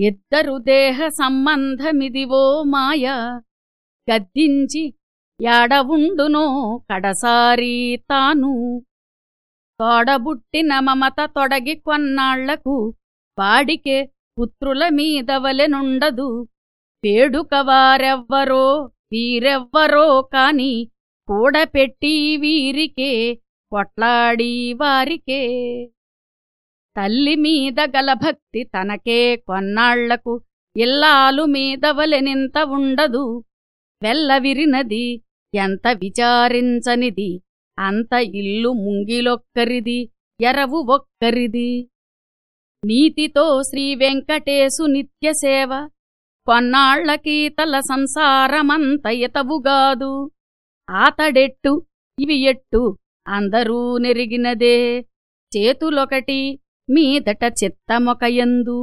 ఇద్దరు దేహ సంబంధమిదివో మాయ. గద్దించి యాడవుండునో కడసారీ తాను. తోడబుట్టిన మమత తొడగి కొన్నాళ్ళకు వాడికే పుత్రుల మీదవలెనుండదు పేడుకవారెవ్వరో వీరెవ్వరో కాని కూడపెట్టి వీరికే కొట్లాడి వారికే. తల్లి మీద గల భక్తి తనకే కొన్నాళ్ళకు. ఇల్లాలు మీదవలెనింత ఉండదు. వెల్లవిరినది ఎంత విచారించనిది. అంత ఇల్లు ముంగిలొక్కరిది. ఎరవు ఒక్కరిది. నీతితో శ్రీవెంకటేశు నిత్యసేవ కొన్నాళ్ళకీతల సంసారమంత ఎతవుగాదు ఆతడెట్టు ఇవి ఎట్టు అందరూ నెరిగినదే. చేతులొకటి మీదట చిత్తమొకయందు